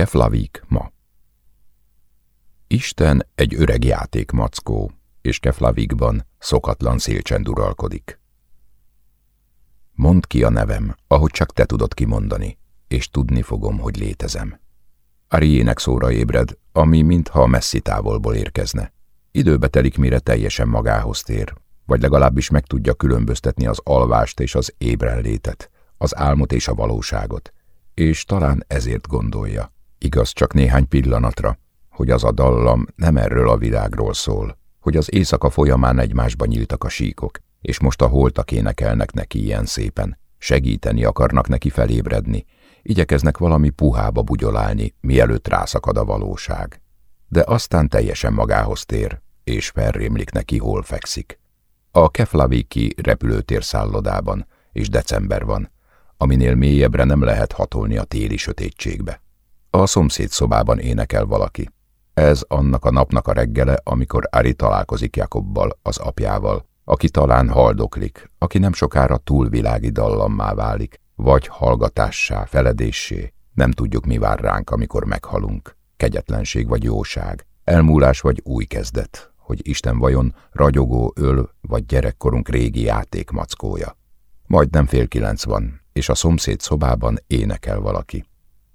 Keflavik ma Isten egy öreg játékmackó, és Keflavikban szokatlan szélcsend uralkodik. Mondd ki a nevem, ahogy csak te tudod kimondani, és tudni fogom, hogy létezem. Ariének szóra ébred, ami mintha messzi távolból érkezne. Időbe telik, mire teljesen magához tér, vagy legalábbis meg tudja különböztetni az alvást és az ébrenlétet, az álmot és a valóságot, és talán ezért gondolja. Igaz, csak néhány pillanatra, hogy az a dallam nem erről a világról szól, hogy az éjszaka folyamán egymásba nyíltak a síkok, és most a holtak énekelnek neki ilyen szépen, segíteni akarnak neki felébredni, igyekeznek valami puhába bugyolálni, mielőtt rászakad a valóság. De aztán teljesen magához tér, és felrémlik neki, hol fekszik. A Keflaviki repülőtér szállodában, és december van, aminél mélyebbre nem lehet hatolni a téli sötétségbe. A szomszéd szobában énekel valaki. Ez annak a napnak a reggele, amikor Ari találkozik Jakobbal, az apjával, aki talán haldoklik, aki nem sokára túlvilági dallammá válik, vagy hallgatássá, feledéssé. Nem tudjuk, mi vár ránk, amikor meghalunk. Kegyetlenség vagy jóság, elmúlás vagy új kezdet, hogy Isten vajon ragyogó öl vagy gyerekkorunk régi játékmackója. Majdnem fél kilenc van, és a szomszéd szobában énekel valaki.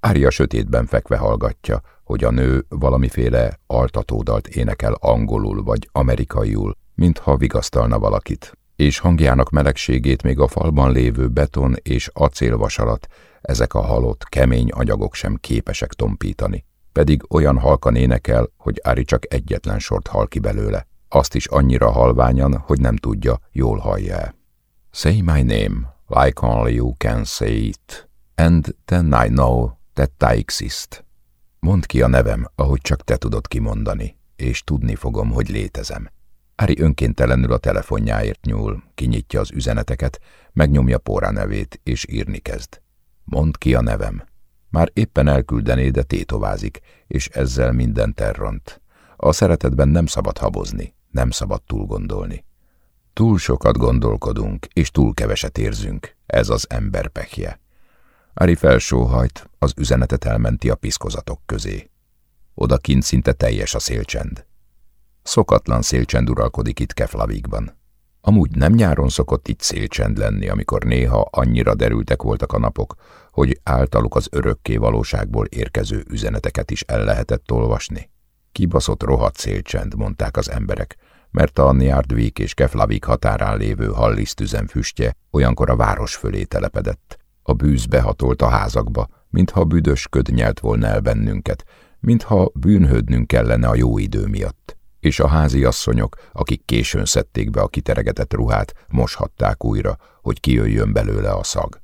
Ária sötétben fekve hallgatja, hogy a nő valamiféle altatódalt énekel angolul vagy amerikaiul, mintha vigasztalna valakit, és hangjának melegségét még a falban lévő beton és acélvasarat, ezek a halott, kemény anyagok sem képesek tompítani. Pedig olyan halkan énekel, hogy Ári csak egyetlen sort hal ki belőle. Azt is annyira halványan, hogy nem tudja, jól hallja-e. Say my name, like only you can say it, and then I know exist. Mondd ki a nevem, ahogy csak te tudod kimondani, és tudni fogom, hogy létezem. Ári önkéntelenül a telefonjáért nyúl, kinyitja az üzeneteket, megnyomja Póra nevét, és írni kezd. Mondd ki a nevem. Már éppen elküldené, de tétovázik, és ezzel minden terront. A szeretetben nem szabad habozni, nem szabad túl gondolni. Túl sokat gondolkodunk, és túl keveset érzünk. Ez az ember pekje. Ari felsóhajt, az üzenetet elmenti a piszkozatok közé. Odakint szinte teljes a szélcsend. Szokatlan szélcsend uralkodik itt Keflavikban. Amúgy nem nyáron szokott itt szélcsend lenni, amikor néha annyira derültek voltak a napok, hogy általuk az örökké valóságból érkező üzeneteket is el lehetett olvasni. Kibaszott rohadt szélcsend, mondták az emberek, mert a Niardvik és Keflavik határán lévő hallisztüzen füstje olyankor a város fölé telepedett. A bűz behatolt a házakba, mintha büdös köd nyelt volna el bennünket, mintha bűnhődnünk kellene a jó idő miatt. És a házi asszonyok, akik későn szedték be a kiteregetett ruhát, moshatták újra, hogy kijöjjön belőle a szag.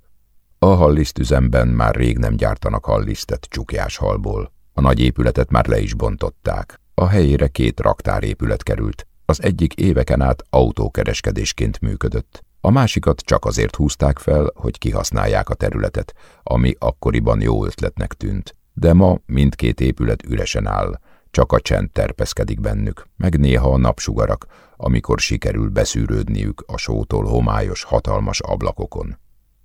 A hallisztüzemben már rég nem gyártanak hallisztet csukjás halból. A nagy épületet már le is bontották. A helyére két raktárépület került, az egyik éveken át autókereskedésként működött. A másikat csak azért húzták fel, hogy kihasználják a területet, ami akkoriban jó ötletnek tűnt. De ma mindkét épület üresen áll, csak a csend terpeszkedik bennük, meg néha a napsugarak, amikor sikerül beszűrődniük a sótól homályos, hatalmas ablakokon.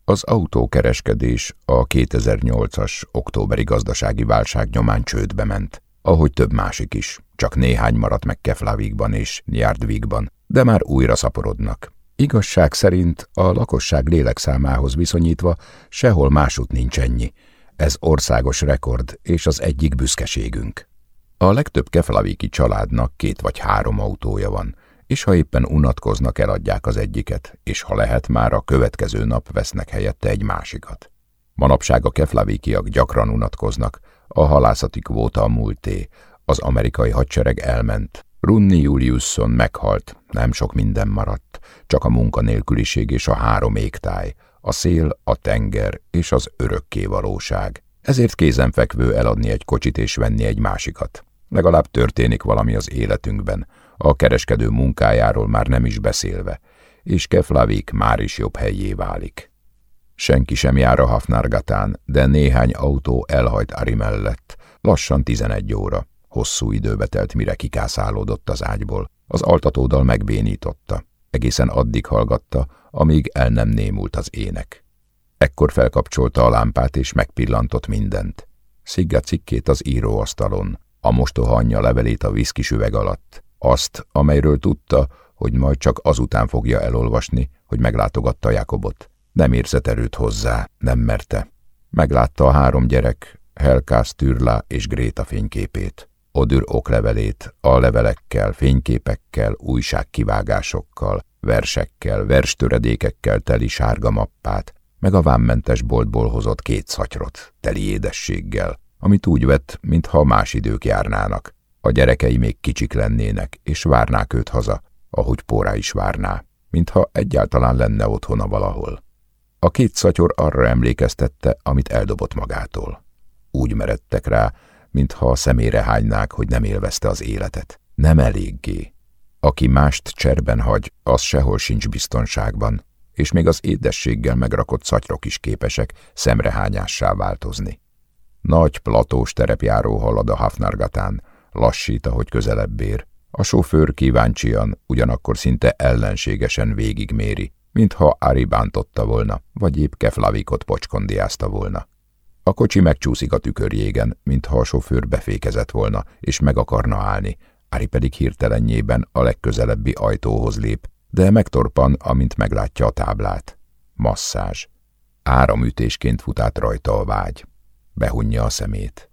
Az autókereskedés a 2008-as októberi gazdasági válság nyomán csődbe ment, ahogy több másik is, csak néhány maradt meg Keflavikban és Nyárdvikban, de már újra szaporodnak. Igazság szerint a lakosság lélekszámához viszonyítva sehol másút nincs ennyi. Ez országos rekord, és az egyik büszkeségünk. A legtöbb keflaviki családnak két vagy három autója van, és ha éppen unatkoznak, eladják az egyiket, és ha lehet, már a következő nap vesznek helyette egy másikat. Manapság a keflavikiak gyakran unatkoznak, a halászati kvóta a múlté, az amerikai hadsereg elment, Runni Juliusson meghalt, nem sok minden maradt, csak a munkanélküliség és a három égtáj, a szél, a tenger és az örökké valóság. Ezért kézenfekvő eladni egy kocsit és venni egy másikat. Legalább történik valami az életünkben, a kereskedő munkájáról már nem is beszélve, és Keflavik már is jobb helyé válik. Senki sem jár a Hafnargatán, de néhány autó elhajt Ari mellett. Lassan tizenegy óra. Hosszú időbe telt, mire kikászálódott az ágyból. Az altatódal megbénította. Egészen addig hallgatta, amíg el nem némult az ének. Ekkor felkapcsolta a lámpát és megpillantott mindent. Szigga cikkét az íróasztalon, a mostoha anyja levelét a viszkis üveg alatt, azt, amelyről tudta, hogy majd csak azután fogja elolvasni, hogy meglátogatta Jakobot. Nem érzett erőt hozzá, nem merte. Meglátta a három gyerek, Helkász Türla és Gréta fényképét, Odür oklevelét, a levelekkel, fényképekkel, újságkivágásokkal, versekkel, verstöredékekkel teli sárga mappát, meg a vámmentes boltból hozott két szatyrot, teli édességgel, amit úgy vett, mintha más idők járnának. A gyerekei még kicsik lennének, és várnák őt haza, ahogy Pórá is várná, mintha egyáltalán lenne otthona valahol. A két szatyor arra emlékeztette, amit eldobott magától. Úgy meredtek rá, mintha a szemére hánynák, hogy nem élvezte az életet. Nem eléggé. Aki mást cserben hagy, az sehol sincs biztonságban, és még az édességgel megrakott szatyrok is képesek szemrehányássá változni. Nagy platós terepjáró halad a Hafnargatán, lassít, ahogy közelebb ér. A sofőr kíváncsian, ugyanakkor szinte ellenségesen végigméri, mintha Ari bántotta volna, vagy épp Keflavikot pocskondiázta volna. A kocsi megcsúszik a tükörjégen, mintha a sofőr befékezett volna, és meg akarna állni. Ari pedig hirtelenjében a legközelebbi ajtóhoz lép, de megtorpan, amint meglátja a táblát. Masszázs. Áramütésként fut át rajta a vágy. Behunja a szemét.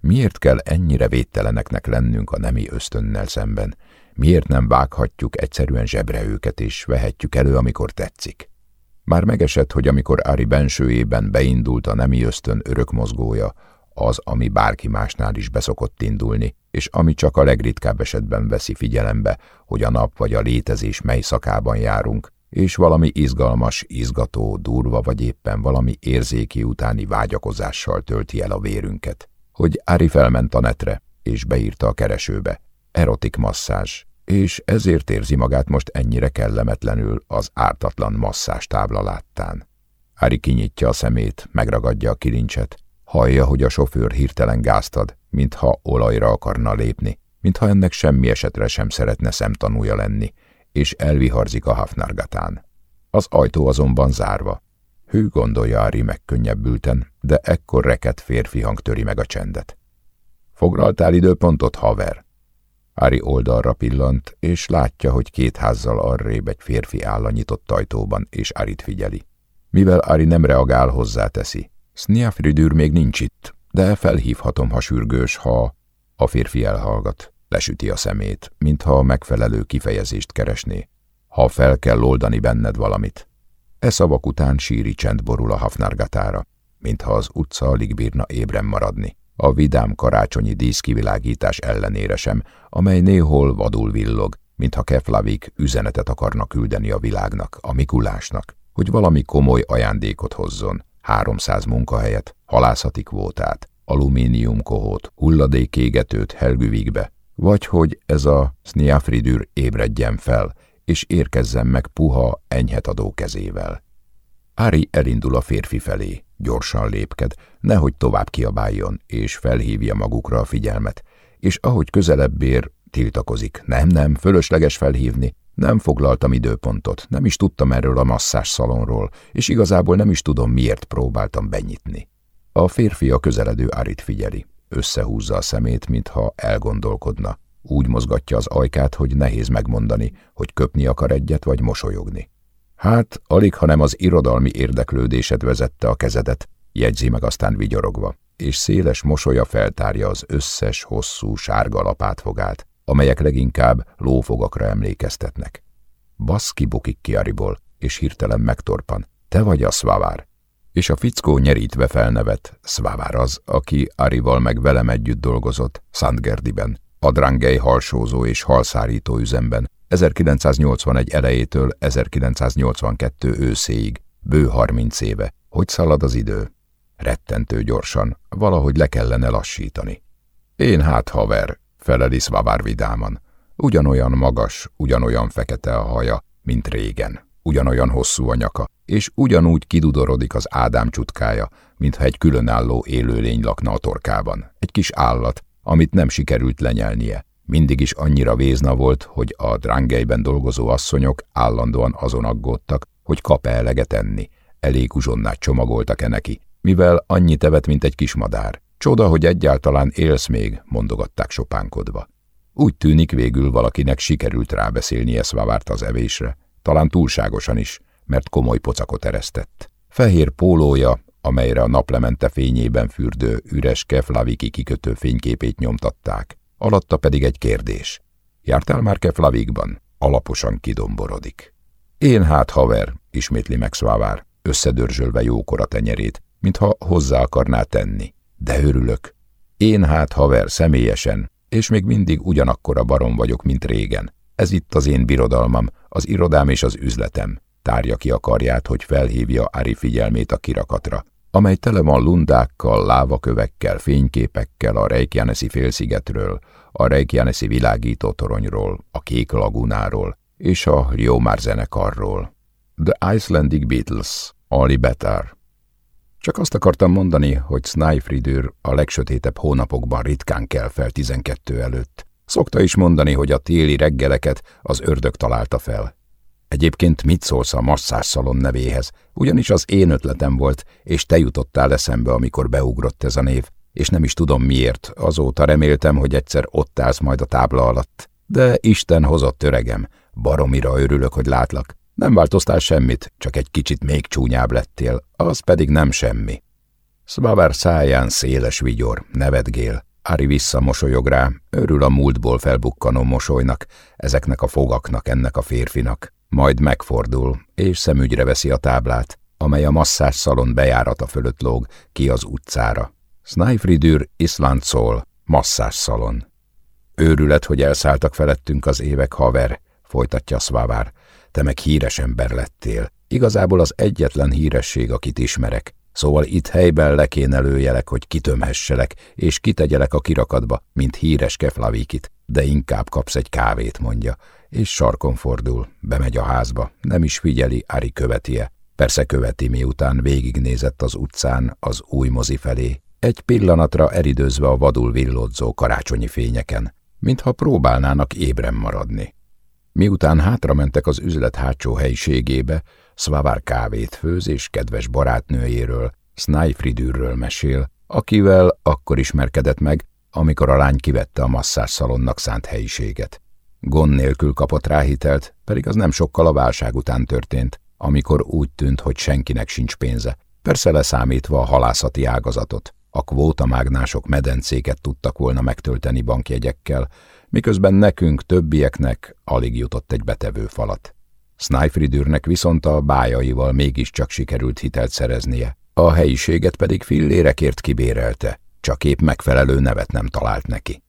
Miért kell ennyire védteleneknek lennünk a nemi ösztönnel szemben? Miért nem vághatjuk egyszerűen zsebre őket, és vehetjük elő, amikor tetszik? Már megesett, hogy amikor Ári bensőjében beindult a nemi ösztön örökmozgója, az, ami bárki másnál is beszokott indulni, és ami csak a legritkább esetben veszi figyelembe, hogy a nap vagy a létezés mely szakában járunk, és valami izgalmas, izgató, durva vagy éppen valami érzéki utáni vágyakozással tölti el a vérünket. Hogy Ári felment a netre, és beírta a keresőbe. Erotik masszázs, és ezért érzi magát most ennyire kellemetlenül az ártatlan masszás tábla láttán. Ári kinyitja a szemét, megragadja a kilincset, hallja, hogy a sofőr hirtelen gáztad, mintha olajra akarna lépni, mintha ennek semmi esetre sem szeretne szemtanúja lenni, és elviharzik a hafnargatán. Az ajtó azonban zárva. Hű gondolja Ári megkönnyebbülten, de ekkor reket férfi hang töri meg a csendet. Foglaltál időpontot, haver? Ári oldalra pillant, és látja, hogy két házzal arrébb egy férfi áll a nyitott ajtóban, és Árit figyeli. Mivel Ári nem reagál, hozzáteszi. Sniafridűr még nincs itt, de felhívhatom, ha sürgős, ha... A férfi elhallgat, lesüti a szemét, mintha a megfelelő kifejezést keresné. Ha fel kell oldani benned valamit. E szavak után síri csend borul a hafnárgatára, mintha az utca alig bírna ébren maradni a vidám karácsonyi díszkivilágítás ellenére sem, amely néhol vadul villog, mintha Keflavik üzenetet akarna küldeni a világnak, a Mikulásnak, hogy valami komoly ajándékot hozzon, 300 munkahelyet, halászati kvótát, alumíniumkohót, hulladékégetőt Helgüvikbe, vagy hogy ez a Sniafridür ébredjen fel, és érkezzen meg puha, enyhetadó kezével. Ári elindul a férfi felé, gyorsan lépked, nehogy tovább kiabáljon, és felhívja magukra a figyelmet, és ahogy közelebb ér, tiltakozik. Nem, nem, fölösleges felhívni, nem foglaltam időpontot, nem is tudtam erről a masszás szalonról, és igazából nem is tudom, miért próbáltam benyitni. A férfi a közeledő Árit figyeli, összehúzza a szemét, mintha elgondolkodna. Úgy mozgatja az ajkát, hogy nehéz megmondani, hogy köpni akar egyet, vagy mosolyogni. Hát, alig, hanem az irodalmi érdeklődésed vezette a kezedet, jegyzi meg aztán vigyorogva, és széles mosolya feltárja az összes, hosszú, sárga lapátfogát, amelyek leginkább lófogakra emlékeztetnek. Baszki bukik ki Ariból, és hirtelen megtorpan. Te vagy a Szvavár. És a fickó nyerítve felnevet, Szvavár az, aki Arival meg velem együtt dolgozott, Szentgerdiben, a Drangei halsózó és halszárító üzemben, 1981 elejétől 1982 őszéig, bő 30 éve. Hogy szalad az idő? Rettentő gyorsan, valahogy le kellene lassítani. Én hát haver, feleli Szvavár vidáman. Ugyanolyan magas, ugyanolyan fekete a haja, mint régen. Ugyanolyan hosszú a nyaka, és ugyanúgy kidudorodik az Ádám csutkája, mintha egy különálló élőlény lakna a torkában. Egy kis állat, amit nem sikerült lenyelnie, mindig is annyira vézna volt, hogy a drángelyben dolgozó asszonyok állandóan azon aggódtak, hogy kap-e eleget enni, elég uzsonnát csomagoltak-e neki, mivel annyi tevet, mint egy kis madár, Csoda, hogy egyáltalán élsz még, mondogatták sopánkodva. Úgy tűnik végül valakinek sikerült rábeszélnie Szvavárt az evésre, talán túlságosan is, mert komoly pocakot eresztett. Fehér pólója, amelyre a naplemente fényében fürdő üres Keflaviki kikötő fényképét nyomtatták, alatta pedig egy kérdés. Jártál már Keflavikban? Alaposan kidomborodik. Én hát, haver, ismétli meg Szvávár, összedörzsölve jókora tenyerét, mintha hozzá akarná tenni. De örülök. Én hát, haver, személyesen, és még mindig ugyanakkora barom vagyok, mint régen. Ez itt az én birodalmam, az irodám és az üzletem. Tárja ki a karját, hogy felhívja Ari figyelmét a kirakatra, amely tele van lundákkal, lávakövekkel, fényképekkel a Reykjanesi félszigetről, a Reykjanesi világító toronyról, a Kék lagunáról és a Riomar zenekarról. The Icelandic Beatles, Ali Betar. Csak azt akartam mondani, hogy Snæfridur a legsötétebb hónapokban ritkán kell fel 12 előtt. Szokta is mondani, hogy a téli reggeleket az ördög találta fel. Egyébként mit szólsz a masszásszalon nevéhez? Ugyanis az én ötletem volt, és te jutottál eszembe, amikor beugrott ez a név, és nem is tudom miért, azóta reméltem, hogy egyszer ott állsz majd a tábla alatt. De Isten hozott öregem, baromira örülök, hogy látlak. Nem változtál semmit, csak egy kicsit még csúnyább lettél, az pedig nem semmi. Szvaver száján széles vigyor, nevetgél. Ari visszamosolyog rá, örül a múltból felbukkanó mosolynak, ezeknek a fogaknak, ennek a férfinak. Majd megfordul, és szemügyre veszi a táblát, amely a masszás szalon bejárata fölött lóg ki az utcára. Snæfridur Island szól, masszás szalon. Őrület, hogy elszálltak felettünk az évek, haver, folytatja Szvávár. Te meg híres ember lettél. Igazából az egyetlen híresség, akit ismerek. Szóval itt helyben le kéne hogy kitömhesselek, és kitegyelek a kirakatba, mint híres keflavikit, de inkább kapsz egy kávét, mondja, és sarkon fordul, bemegy a házba, nem is figyeli, Ari követie. Persze követi, miután végignézett az utcán az új mozi felé, egy pillanatra eridőzve a vadul villodzó karácsonyi fényeken, mintha próbálnának ébren maradni. Miután hátramentek az üzlet hátsó helyiségébe, Szvavár kávét főz és kedves barátnőjéről, Snæfridűrről mesél, akivel akkor ismerkedett meg, amikor a lány kivette a masszás szalonnak szánt helyiséget. Gond nélkül kapott rá hitelt, pedig az nem sokkal a válság után történt, amikor úgy tűnt, hogy senkinek sincs pénze, persze leszámítva a halászati ágazatot. A kvótamágnások medencéket tudtak volna megtölteni bankjegyekkel, miközben nekünk, többieknek alig jutott egy betevő falat. Snæfridürnek viszont a bájaival mégiscsak sikerült hitelt szereznie, a helyiséget pedig fillérekért kibérelte, csak épp megfelelő nevet nem talált neki.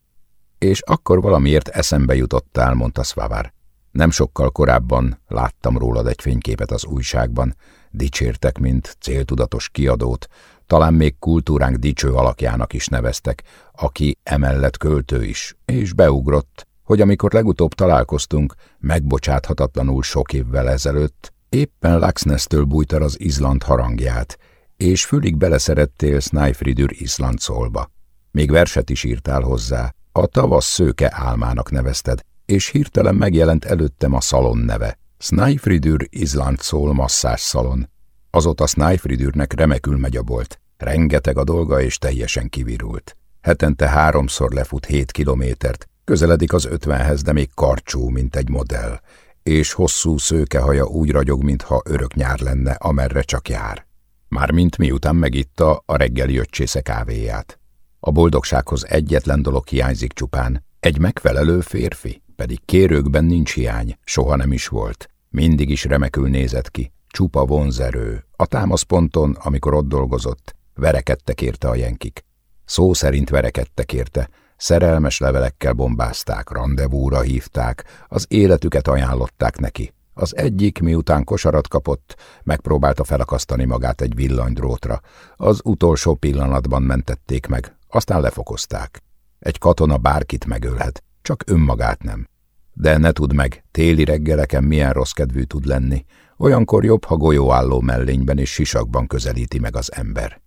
És akkor valamiért eszembe jutottál, mondta Szvavár. Nem sokkal korábban láttam rólad egy fényképet az újságban, dicsértek, mint céltudatos kiadót, talán még kultúránk dicső alakjának is neveztek, aki emellett költő is, és beugrott, hogy amikor legutóbb találkoztunk, megbocsáthatatlanul sok évvel ezelőtt, éppen Laxnesztől bújtar az Izland harangját, és fülig beleszerettél Snæfridur Island szólba. Még verset is írtál hozzá, a tavasz szőke álmának nevezted, és hirtelen megjelent előttem a szalon neve. Snæfridur Island szól masszás szalon. Azóta Snæfridürnek remekül megy a bolt. Rengeteg a dolga, és teljesen kivirult. Hetente háromszor lefut hét kilométert, közeledik az ötvenhez, de még karcsú, mint egy modell, és hosszú szőkehaja úgy ragyog, mintha örök nyár lenne, amerre csak jár. Mármint miután megitta a reggeli öccsésze kávéját. A boldogsághoz egyetlen dolog hiányzik csupán, egy megfelelő férfi, pedig kérőkben nincs hiány, soha nem is volt. Mindig is remekül nézett ki, csupa vonzerő. A támaszponton, amikor ott dolgozott, verekedtek érte a jenkik. Szó szerint verekedtek érte, szerelmes levelekkel bombázták, rendezvúra hívták, az életüket ajánlották neki. Az egyik, miután kosarat kapott, megpróbálta felakasztani magát egy villanydrótra. Az utolsó pillanatban mentették meg, aztán lefokozták. Egy katona bárkit megölhet, csak önmagát nem. De ne tudd meg, téli reggeleken milyen rossz kedvű tud lenni. Olyankor jobb, ha golyóálló mellényben és sisakban közelíti meg az ember.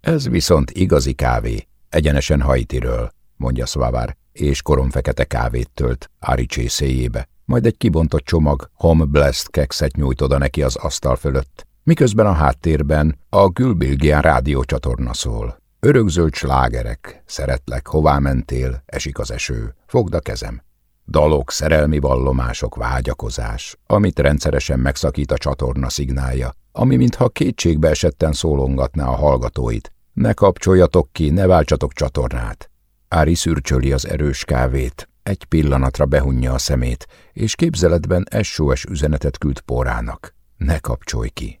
Ez viszont igazi kávé, egyenesen Haitiről, mondja Szvavár, és koromfekete kávét tölt Ári csészéjébe, majd egy kibontott csomag Home Blast kekszet nyújt oda neki az asztal fölött, miközben a háttérben a Gülbilgián rádiócsatorna szól. Örökzöld slágerek, szeretlek, hová mentél, esik az eső, fogd a kezem. Dalok, szerelmi vallomások, vágyakozás, amit rendszeresen megszakít a csatorna szignálja, ami mintha kétségbe esetten szólongatná a hallgatóit. Ne kapcsoljatok ki, ne váltsatok csatornát. Ári szürcsöli az erős kávét, egy pillanatra behunja a szemét, és képzeletben SOS üzenetet küld porának. Ne kapcsolj ki!